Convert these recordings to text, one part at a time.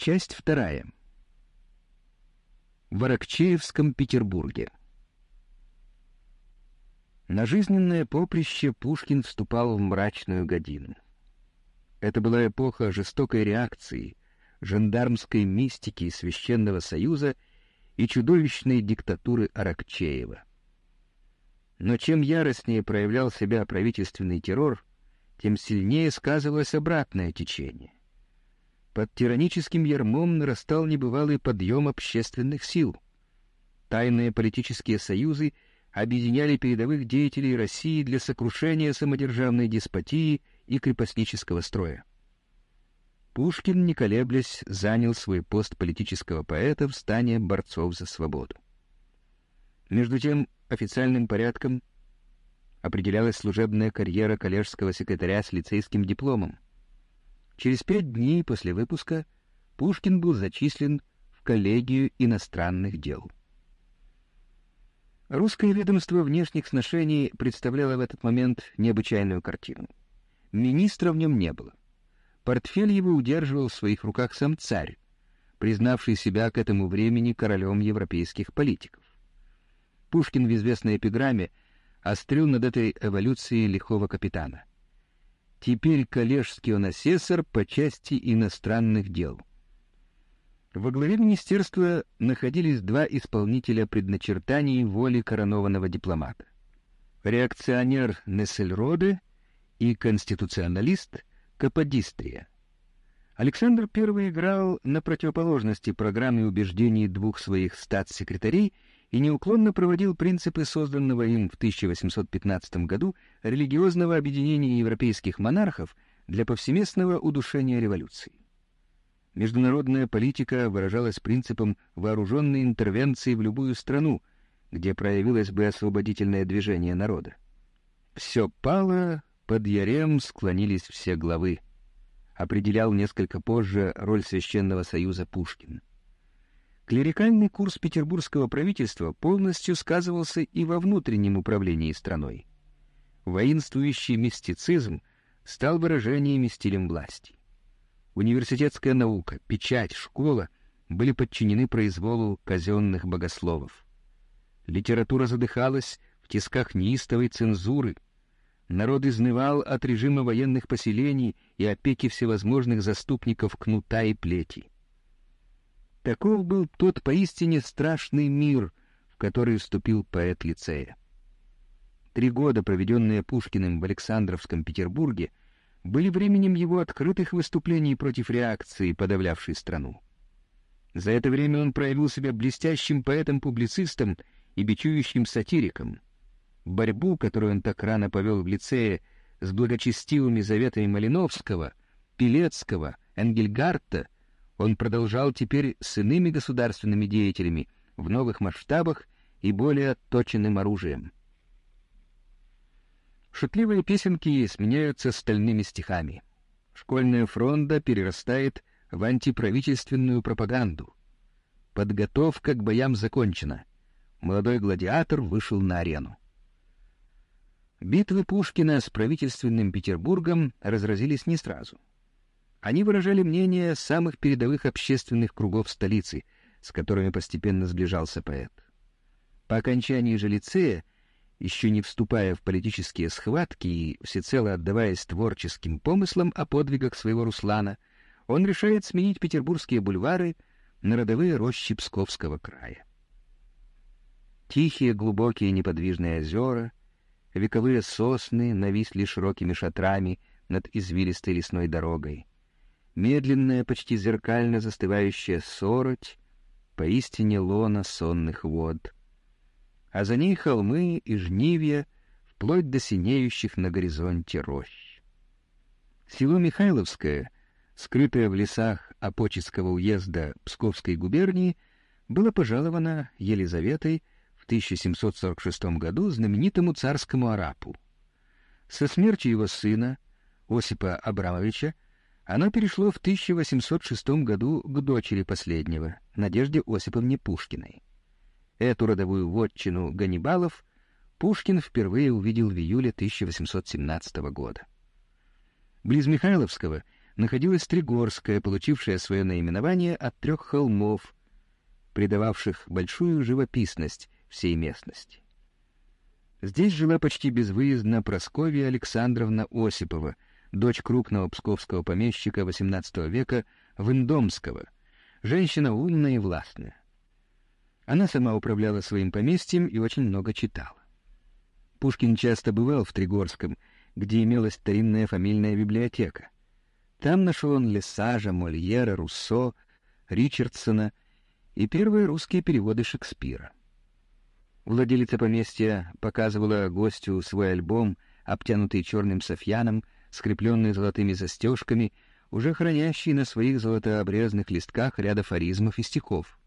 Часть вторая. В Аракчеевском Петербурге. На жизненное поприще Пушкин вступал в мрачную годину. Это была эпоха жестокой реакции, жандармской мистики Священного Союза и чудовищной диктатуры Аракчеева. Но чем яростнее проявлял себя правительственный террор, тем сильнее сказывалось обратное течение. Под тираническим ярмом нарастал небывалый подъем общественных сил. Тайные политические союзы объединяли передовых деятелей России для сокрушения самодержавной деспотии и крепостнического строя. Пушкин, не колеблясь, занял свой пост политического поэта в стане борцов за свободу. Между тем, официальным порядком определялась служебная карьера коллежского секретаря с лицейским дипломом. Через пять дней после выпуска Пушкин был зачислен в коллегию иностранных дел. Русское ведомство внешних сношений представляло в этот момент необычайную картину. Министра в нем не было. Портфель его удерживал в своих руках сам царь, признавший себя к этому времени королем европейских политиков. Пушкин в известной эпиграмме острил над этой эволюцией лихого капитана. Теперь коллежский он асессор по части иностранных дел. Во главе министерства находились два исполнителя предначертаний воли коронованного дипломата. Реакционер Нессельроде и конституционалист Каподистрия. Александр I играл на противоположности программе убеждений двух своих статс-секретарей и неуклонно проводил принципы созданного им в 1815 году религиозного объединения европейских монархов для повсеместного удушения революции. Международная политика выражалась принципом вооруженной интервенции в любую страну, где проявилось бы освободительное движение народа. Все пало, под ярем склонились все главы. Определял несколько позже роль Священного Союза Пушкин. Клерикальный курс петербургского правительства полностью сказывался и во внутреннем управлении страной. Воинствующий мистицизм стал выражением и стилем власти. Университетская наука, печать, школа были подчинены произволу казенных богословов. Литература задыхалась в тисках неистовой цензуры. Народ изнывал от режима военных поселений и опеки всевозможных заступников кнута и плети. Таков был тот поистине страшный мир, в который вступил поэт лицея. Три года, проведенные Пушкиным в Александровском Петербурге, были временем его открытых выступлений против реакции, подавлявшей страну. За это время он проявил себя блестящим поэтом-публицистом и бичующим сатириком. Борьбу, которую он так рано повел в лицее с благочестивыми заветами Малиновского, Пелецкого, Энгельгарта — он продолжал теперь с иными государственными деятелями в новых масштабах и более отточенным оружием. Шутливые песенки сменяются стальными стихами. Школьная фронта перерастает в антиправительственную пропаганду. Подготовка к боям закончена. Молодой гладиатор вышел на арену. Битвы Пушкина с правительственным Петербургом разразились не сразу. Они выражали мнение самых передовых общественных кругов столицы, с которыми постепенно сближался поэт. По окончании же лицея, еще не вступая в политические схватки и всецело отдаваясь творческим помыслам о подвигах своего Руслана, он решает сменить петербургские бульвары на родовые рощи Псковского края. Тихие, глубокие неподвижные озера, вековые сосны нависли широкими шатрами над извилистой лесной дорогой медленная, почти зеркально застывающая сороть, поистине лона сонных вод. А за ней холмы и жнивья, вплоть до синеющих на горизонте рощ. Село Михайловское, скрытое в лесах Апоческого уезда Псковской губернии, было пожаловано Елизаветой в 1746 году знаменитому царскому арапу. Со смертью его сына, Осипа Абрамовича, оно перешло в 1806 году к дочери последнего, Надежде Осиповне Пушкиной. Эту родовую вотчину Ганнибалов Пушкин впервые увидел в июле 1817 года. Близ Михайловского, находилась Тригорская, получившая свое наименование от трех холмов, придававших большую живописность всей местности. Здесь жила почти безвыездно Прасковья Александровна Осипова, дочь крупного псковского помещика XVIII века Виндомского, женщина умная и властная. Она сама управляла своим поместьем и очень много читала. Пушкин часто бывал в Тригорском, где имелась старинная фамильная библиотека. Там нашел он Лесажа, Мольера, Руссо, Ричардсона и первые русские переводы Шекспира. Владелица поместья показывала гостю свой альбом, обтянутый черным софьяном, скрепленный золотыми застежками, уже хранящий на своих золотообрезных листках ряд афоризмов и стихов.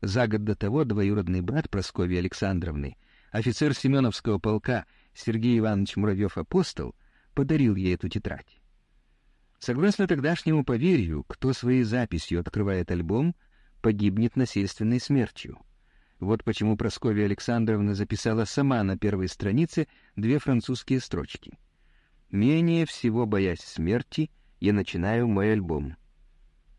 За год до того двоюродный брат Прасковьи Александровны, офицер Семеновского полка Сергей Иванович Муравьев-Апостол, подарил ей эту тетрадь. Согласно тогдашнему поверью, кто своей записью открывает альбом, погибнет насильственной смертью. Вот почему Прасковья Александровна записала сама на первой странице две французские строчки. «Менее всего боясь смерти, я начинаю мой альбом».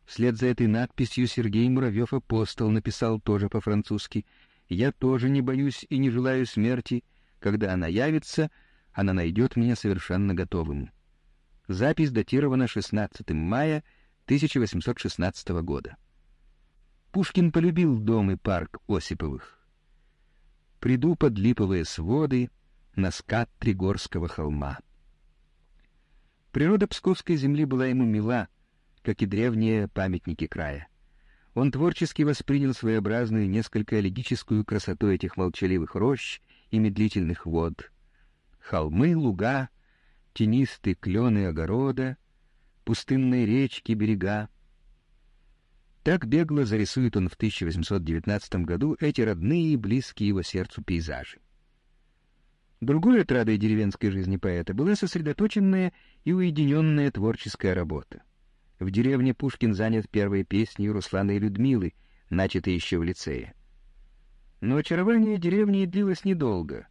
Вслед за этой надписью Сергей Муравьев-апостол написал тоже по-французски «Я тоже не боюсь и не желаю смерти. Когда она явится, она найдет меня совершенно готовым». Запись датирована 16 мая 1816 года. Пушкин полюбил дом и парк Осиповых. Приду под липовые своды на скат Тригорского холма. Природа Псковской земли была ему мила, как и древние памятники края. Он творчески воспринял своеобразную, несколько элегическую красоту этих молчаливых рощ и медлительных вод. Холмы, луга, тенистые клены огорода, пустынные речки, берега, так бегло зарисует он в 1819 году эти родные и близкие его сердцу пейзажи. Другой отрадой деревенской жизни поэта была сосредоточенная и уединенная творческая работа. В деревне Пушкин занят первой песней Руслана и Людмилы, начатой еще в лицее. Но очарование деревни длилось недолго.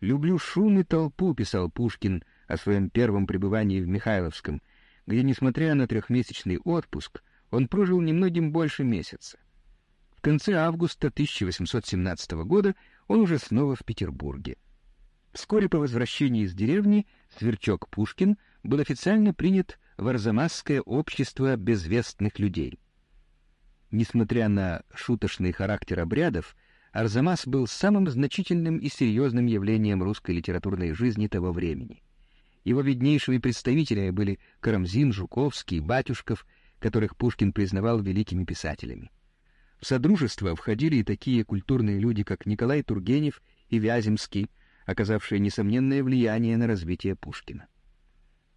«Люблю шум и толпу», — писал Пушкин о своем первом пребывании в Михайловском, где, несмотря на трехмесячный отпуск, он прожил немногим больше месяца. В конце августа 1817 года он уже снова в Петербурге. Вскоре по возвращении из деревни Сверчок Пушкин был официально принят в Арзамасское общество безвестных людей. Несмотря на шуточный характер обрядов, Арзамас был самым значительным и серьезным явлением русской литературной жизни того времени. Его виднейшими представителями были Карамзин, Жуковский, Батюшков которых Пушкин признавал великими писателями. В Содружество входили и такие культурные люди, как Николай Тургенев и Вяземский, оказавшие несомненное влияние на развитие Пушкина.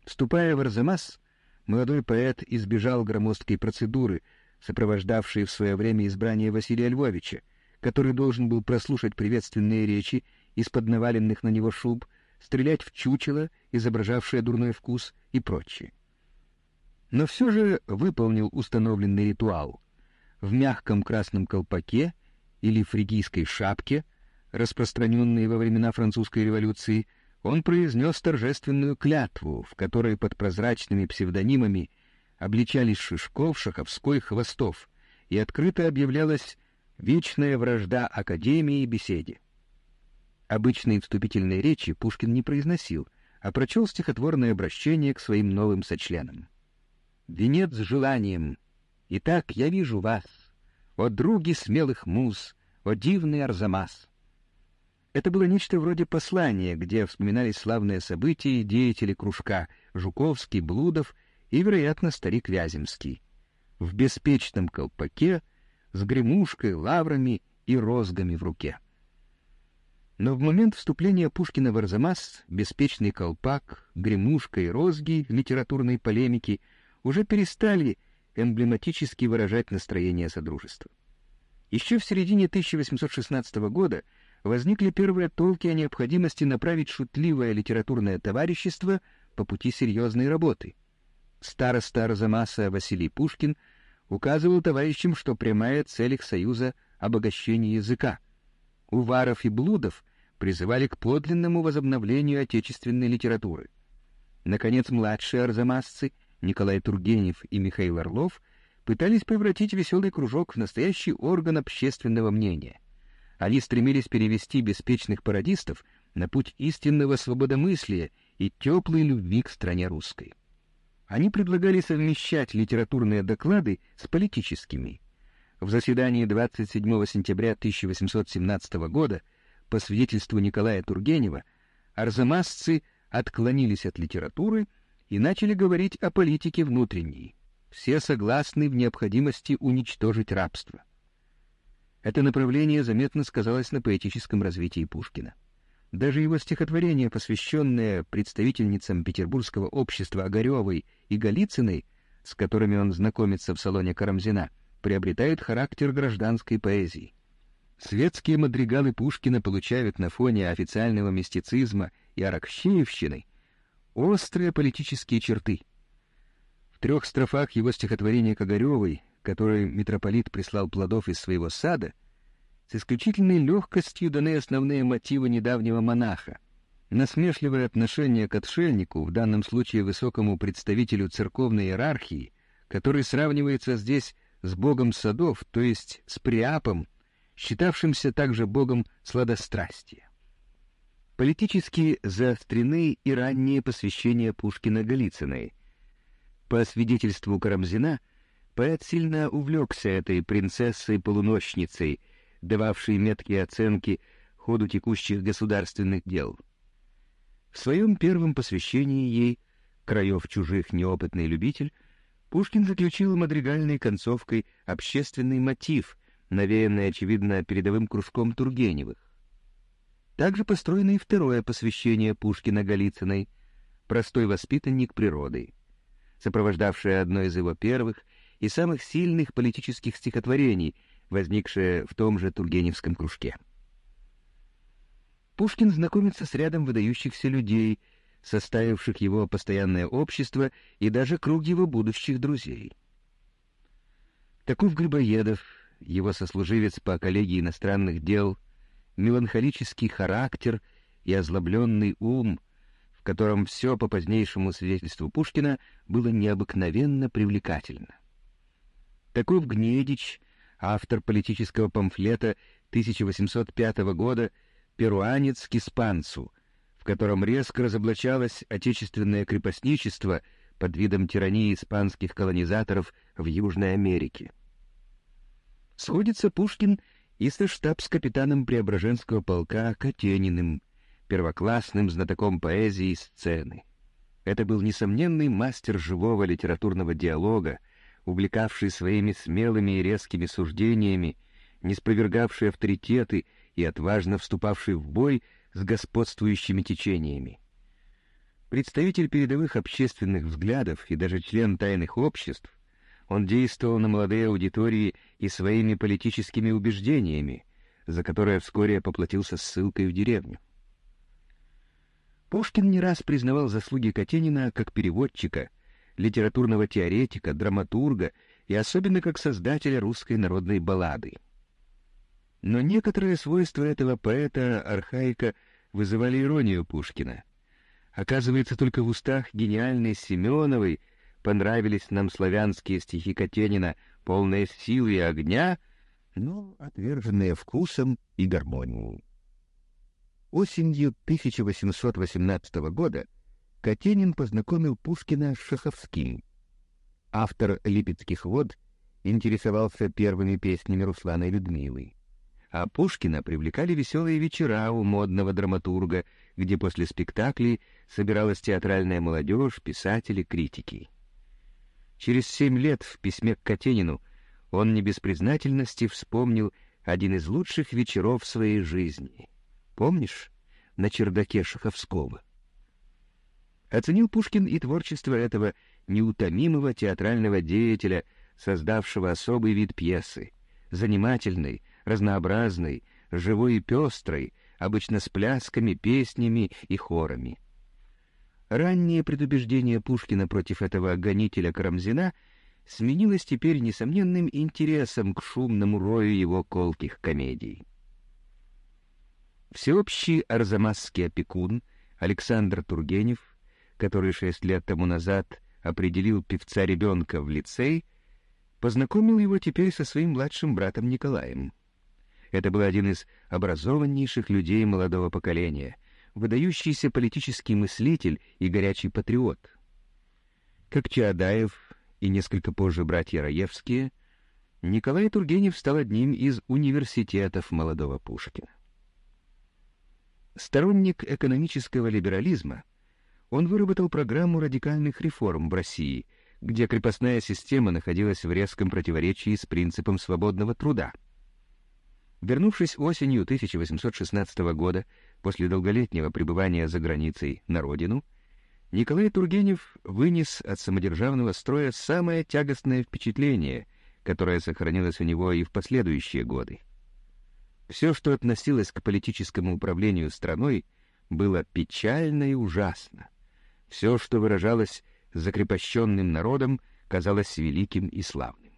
Вступая в Арзамас, молодой поэт избежал громоздкой процедуры, сопровождавшей в свое время избрание Василия Львовича, который должен был прослушать приветственные речи из-под наваленных на него шуб, стрелять в чучело, изображавшее дурной вкус и прочее но все же выполнил установленный ритуал. В мягком красном колпаке или фригийской шапке, распространенной во времена французской революции, он произнес торжественную клятву, в которой под прозрачными псевдонимами обличались Шишков, Шаховской, Хвостов, и открыто объявлялась вечная вражда Академии и беседе. Обычные вступительные речи Пушкин не произносил, а прочел стихотворное обращение к своим новым сочленам венец с желанием. Итак, я вижу вас, о други смелых муз, о дивный Арзамас. Это было нечто вроде послания, где вспоминались славные события и деятели кружка Жуковский, Блудов и, вероятно, старик Вяземский. В беспечном колпаке, с гремушкой, лаврами и розгами в руке. Но в момент вступления Пушкина в Арзамас беспечный колпак, гремушка и розги литературной полемики — уже перестали эмблематически выражать настроение Содружества. Еще в середине 1816 года возникли первые толки о необходимости направить шутливое литературное товарищество по пути серьезной работы. Староста Арзамаса Василий Пушкин указывал товарищам, что прямая цель их союза — обогащение языка. Уваров и Блудов призывали к подлинному возобновлению отечественной литературы. Наконец, младшие арзамасцы — Николай Тургенев и Михаил Орлов пытались превратить веселый кружок в настоящий орган общественного мнения. Они стремились перевести беспечных пародистов на путь истинного свободомыслия и теплой любви к стране русской. Они предлагали совмещать литературные доклады с политическими. В заседании 27 сентября 1817 года по свидетельству Николая Тургенева арзамасцы отклонились от литературы и начали говорить о политике внутренней. Все согласны в необходимости уничтожить рабство. Это направление заметно сказалось на поэтическом развитии Пушкина. Даже его стихотворения, посвященные представительницам петербургского общества Огаревой и Голицыной, с которыми он знакомится в салоне Карамзина, приобретают характер гражданской поэзии. Светские мадригалы Пушкина получают на фоне официального мистицизма и аракщеевщины острые политические черты. В трех строфах его стихотворения к Которое митрополит прислал плодов из своего сада, с исключительной легкостью даны основные мотивы недавнего монаха. Насмешливое отношение к отшельнику, в данном случае высокому представителю церковной иерархии, который сравнивается здесь с богом садов, то есть с Приапом, считавшимся также богом сладострастия. Политически заострены и ранние посвящения Пушкина Голицыной. По свидетельству Карамзина, поэт сильно увлекся этой принцессой-полуночницей, дававшей меткие оценки ходу текущих государственных дел. В своем первом посвящении ей «Краев чужих неопытный любитель» Пушкин заключил мадригальной концовкой общественный мотив, навеянный, очевидно, передовым кружком Тургеневых. Также построено и второе посвящение Пушкина Голицыной «Простой воспитанник природы», сопровождавшее одно из его первых и самых сильных политических стихотворений — возникшее в том же Тургеневском кружке. Пушкин знакомится с рядом выдающихся людей, составивших его постоянное общество и даже круг его будущих друзей. Таков Грибоедов, его сослуживец по коллегии иностранных дел, меланхолический характер и озлобленный ум, в котором все по позднейшему свидетельству Пушкина было необыкновенно привлекательно. Таков Гнедич, автор политического памфлета 1805 года «Перуанец к испанцу», в котором резко разоблачалось отечественное крепостничество под видом тирании испанских колонизаторов в Южной Америке. Сходится Пушкин и со штабс-капитаном Преображенского полка Катениным, первоклассным знатоком поэзии и сцены. Это был несомненный мастер живого литературного диалога, увлекавший своими смелыми и резкими суждениями, не спровергавший авторитеты и отважно вступавший в бой с господствующими течениями. Представитель передовых общественных взглядов и даже член тайных обществ, он действовал на молодые аудитории и своими политическими убеждениями, за которые вскоре поплатился ссылкой в деревню. Пушкин не раз признавал заслуги Катенина как переводчика — литературного теоретика, драматурга и особенно как создателя русской народной баллады. Но некоторые свойства этого поэта-архаика вызывали иронию Пушкина. Оказывается, только в устах гениальной Семеновой понравились нам славянские стихи Катенина, полные силы и огня, но отверженные вкусом и гармонией. Осенью 1818 года Катенин познакомил Пушкина с Шаховским. Автор «Липецких вод» интересовался первыми песнями Руслана и Людмилы. А Пушкина привлекали веселые вечера у модного драматурга, где после спектаклей собиралась театральная молодежь, писатели, критики. Через семь лет в письме к Катенину он не без признательности вспомнил один из лучших вечеров своей жизни. Помнишь? На чердаке Шаховского. Оценил Пушкин и творчество этого неутомимого театрального деятеля, создавшего особый вид пьесы, занимательный, разнообразный, живой и пестрой, обычно с плясками, песнями и хорами. Раннее предубеждение Пушкина против этого гонителя Карамзина сменилось теперь несомненным интересом к шумному рою его колких комедий. Всеобщий арзамасский опекун Александр Тургенев который шесть лет тому назад определил певца-ребенка в лицей, познакомил его теперь со своим младшим братом Николаем. Это был один из образованнейших людей молодого поколения, выдающийся политический мыслитель и горячий патриот. Как Чаадаев и несколько позже братья Раевские, Николай Тургенев стал одним из университетов молодого Пушкина. Сторонник экономического либерализма, он выработал программу радикальных реформ в России, где крепостная система находилась в резком противоречии с принципом свободного труда. Вернувшись осенью 1816 года после долголетнего пребывания за границей на родину, Николай Тургенев вынес от самодержавного строя самое тягостное впечатление, которое сохранилось у него и в последующие годы. Все, что относилось к политическому управлению страной, было печально и ужасно. Все, что выражалось закрепощенным народом, казалось великим и славным.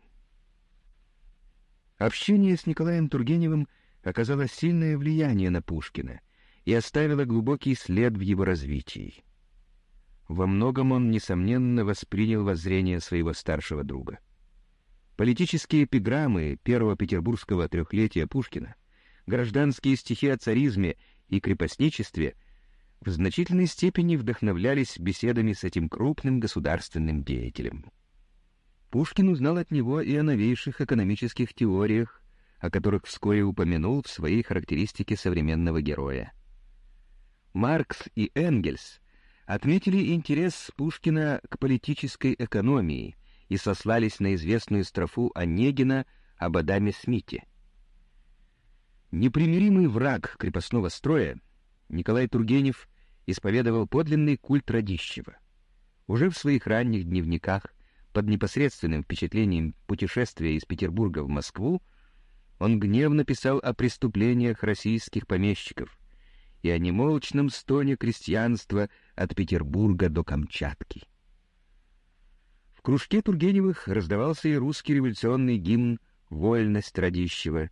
Общение с Николаем Тургеневым оказало сильное влияние на Пушкина и оставило глубокий след в его развитии. Во многом он, несомненно, воспринял воззрение своего старшего друга. Политические эпиграммы первого петербургского трехлетия Пушкина, гражданские стихи о царизме и крепостничестве в значительной степени вдохновлялись беседами с этим крупным государственным деятелем. Пушкин узнал от него и о новейших экономических теориях, о которых вскоре упомянул в своей характеристике современного героя. Маркс и Энгельс отметили интерес Пушкина к политической экономии и сослались на известную строфу Онегина об Адаме Смите. Непримиримый враг крепостного строя, Николай Тургенев исповедовал подлинный культ Радищева. Уже в своих ранних дневниках, под непосредственным впечатлением путешествия из Петербурга в Москву, он гневно писал о преступлениях российских помещиков, и о немолчном стоне крестьянства от Петербурга до Камчатки. В кружке Тургеневых раздавался и русский революционный гимн «Вольность Радищева»,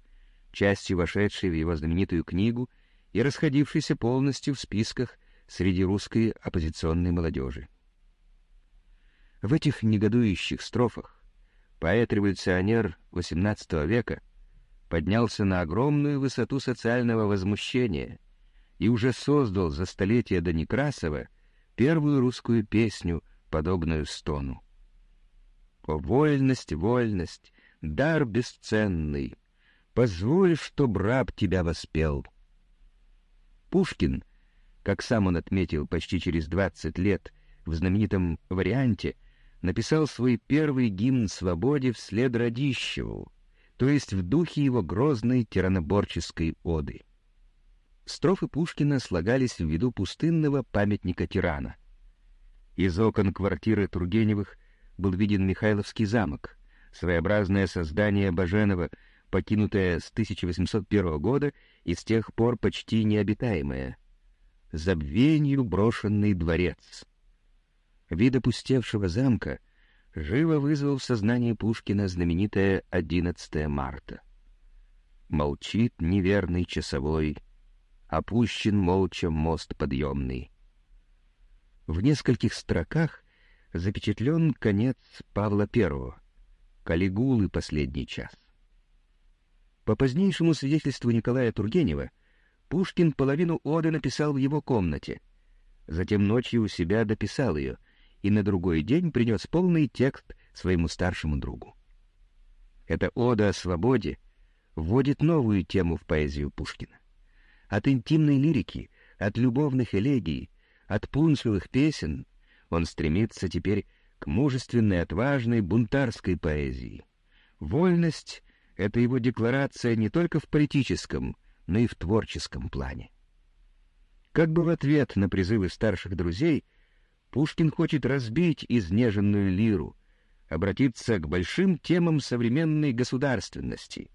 частью вошедший в его знаменитую книгу и расходившийся полностью в списках среди русской оппозиционной молодежи. В этих негодующих строфах поэт-революционер XVIII века поднялся на огромную высоту социального возмущения — и уже создал за столетие до Некрасова первую русскую песню, подобную стону. «О, вольность, вольность, дар бесценный, позволь, чтоб раб тебя воспел». Пушкин, как сам он отметил почти через двадцать лет в знаменитом варианте, написал свой первый гимн свободе вслед Радищеву, то есть в духе его грозной тираноборческой оды. Строфы Пушкина слагались в виду пустынного памятника тирана. Из окон квартиры Тургеневых был виден Михайловский замок, своеобразное создание Баженова, покинутое с 1801 года и с тех пор почти необитаемое. Забвенью брошенный дворец. Вид опустевшего замка живо вызвал в сознании Пушкина знаменитое 11 марта. Молчит неверный часовой — опущен молча мост подъемный. В нескольких строках запечатлен конец Павла I, Калигулы последний час. По позднейшему свидетельству Николая Тургенева, Пушкин половину оды написал в его комнате, затем ночью у себя дописал ее и на другой день принес полный текст своему старшему другу. Эта ода о свободе вводит новую тему в поэзию Пушкина от интимной лирики, от любовных элегий, от пунцовых песен он стремится теперь к мужественной, отважной, бунтарской поэзии. Вольность — это его декларация не только в политическом, но и в творческом плане. Как бы в ответ на призывы старших друзей, Пушкин хочет разбить изнеженную лиру, обратиться к большим темам современной государственности,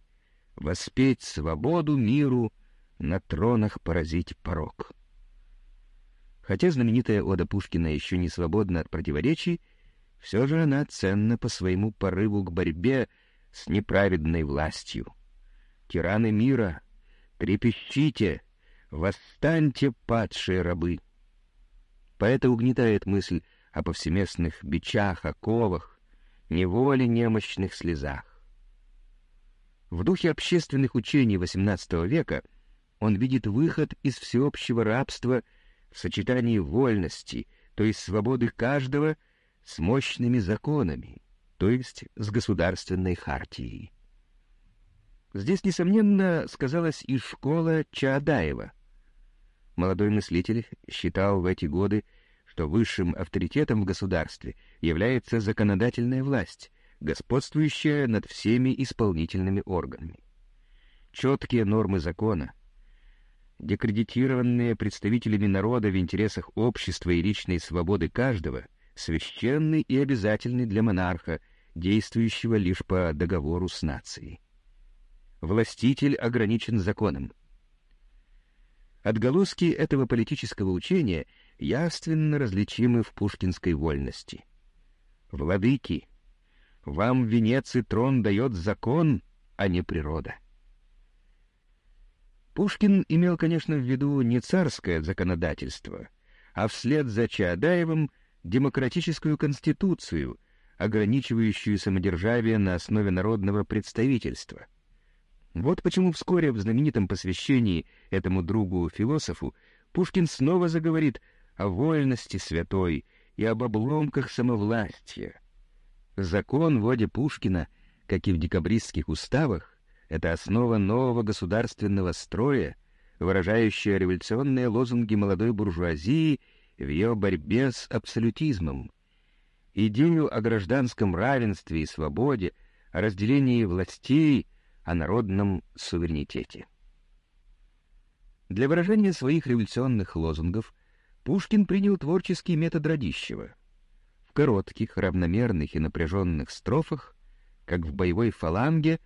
воспеть свободу миру — на тронах поразить порог. Хотя знаменитая ода Пушкина еще не свободна от противоречий, все же она ценна по своему порыву к борьбе с неправедной властью. Тираны мира, трепещите, восстаньте, падшие рабы. Поэта угнетает мысль о повсеместных бичах, оковах, неволе немощных слезах. В духе общественных учений XVIII века он видит выход из всеобщего рабства в сочетании вольности, то есть свободы каждого, с мощными законами, то есть с государственной хартией. Здесь, несомненно, сказалась и школа Чаадаева. Молодой мыслитель считал в эти годы, что высшим авторитетом в государстве является законодательная власть, господствующая над всеми исполнительными органами. Четкие нормы закона, декредитированные представителями народа в интересах общества и личной свободы каждого, священны и обязательны для монарха, действующего лишь по договору с нацией. Властитель ограничен законом. Отголоски этого политического учения явственно различимы в пушкинской вольности. «Владыки, вам венец и трон дает закон, а не природа». Пушкин имел, конечно, в виду не царское законодательство, а вслед за Чаадаевым демократическую конституцию, ограничивающую самодержавие на основе народного представительства. Вот почему вскоре в знаменитом посвящении этому другу-философу Пушкин снова заговорит о вольности святой и об обломках самовластия. Закон вроде Пушкина, как и в декабристских уставах, это основа нового государственного строя, выражающая революционные лозунги молодой буржуазии в ее борьбе с абсолютизмом. Идею о гражданском равенстве и свободе, о разделении властей, о народном суверенитете. Для выражения своих революционных лозунгов Пушкин принял творческий метод Радищева. В коротких, равномерных и напряженных строфах, как в боевой фаланге,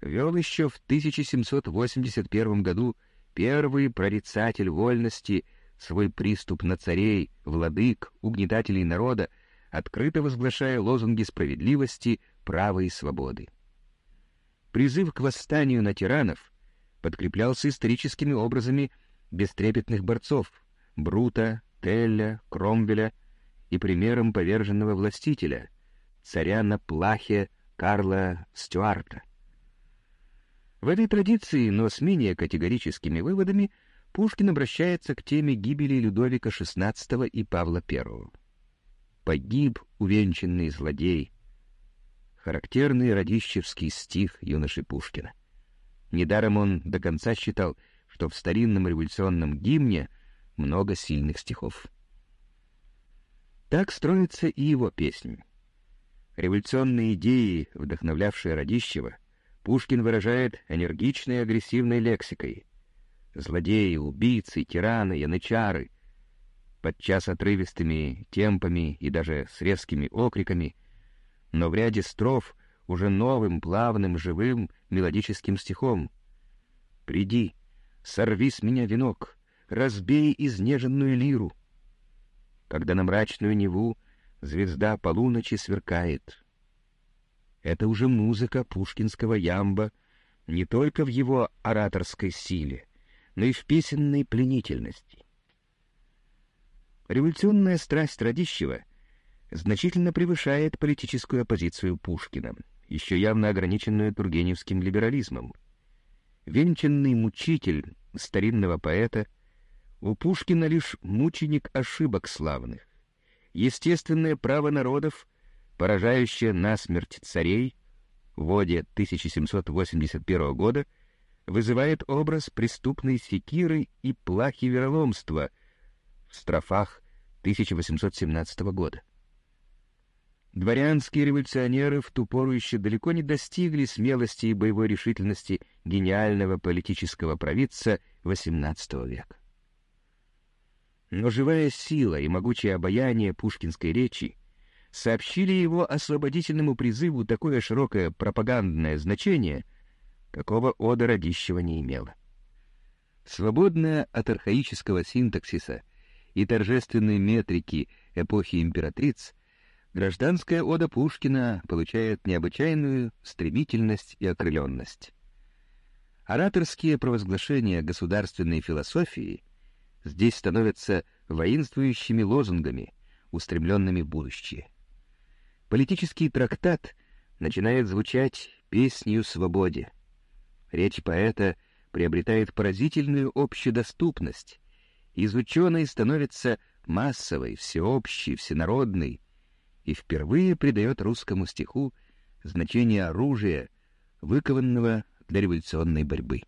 вел еще в 1781 году первый прорицатель вольности свой приступ на царей, владык, угнетателей народа, открыто возглашая лозунги справедливости, права и свободы. Призыв к восстанию на тиранов подкреплялся историческими образами бестрепетных борцов Брута, Телля, Кромвеля и примером поверженного властителя, царя на плахе Карла Стюарта. В этой традиции, но с менее категорическими выводами, Пушкин обращается к теме гибели Людовика XVI и Павла I. «Погиб увенчанный злодей», характерный радищевский стих юноши Пушкина. Недаром он до конца считал, что в старинном революционном гимне много сильных стихов. Так строится и его песня. Революционные идеи, вдохновлявшие Радищева, Пушкин выражает энергичной и агрессивной лексикой. Злодеи, убийцы, тираны, янычары, подчас отрывистыми темпами и даже с резкими окриками, но в ряде строф уже новым, плавным, живым, мелодическим стихом. «Приди, сорви с меня венок, разбей изнеженную лиру. Когда на мрачную Неву звезда полуночи сверкает. Это уже музыка пушкинского ямба не только в его ораторской силе, но и в песенной пленительности. Революционная страсть Радищева значительно превышает политическую оппозицию Пушкина, еще явно ограниченную тургеневским либерализмом. Венчанный мучитель старинного поэта — у Пушкина лишь мученик ошибок славных. Естественное право народов, поражающее насмерть царей, в воде 1781 года, вызывает образ преступной секиры и плахи вероломства в строфах 1817 года. Дворянские революционеры в ту пору еще далеко не достигли смелости и боевой решительности гениального политического провидца XVIII века. Но живая сила и могучее обаяние пушкинской речи сообщили его освободительному призыву такое широкое пропагандное значение, какого Ода Радищева не имела. Свободная от архаического синтаксиса и торжественной метрики эпохи императриц, гражданская ода Пушкина получает необычайную стремительность и окрыленность. Ораторские провозглашения государственной философии — здесь становятся воинствующими лозунгами, устремленными в будущее. Политический трактат начинает звучать песнью свободе. Речь поэта приобретает поразительную общедоступность. Из ученой становится массовой, всеобщей, всенародной, и впервые придает русскому стиху значение оружия, выкованного для революционной борьбы.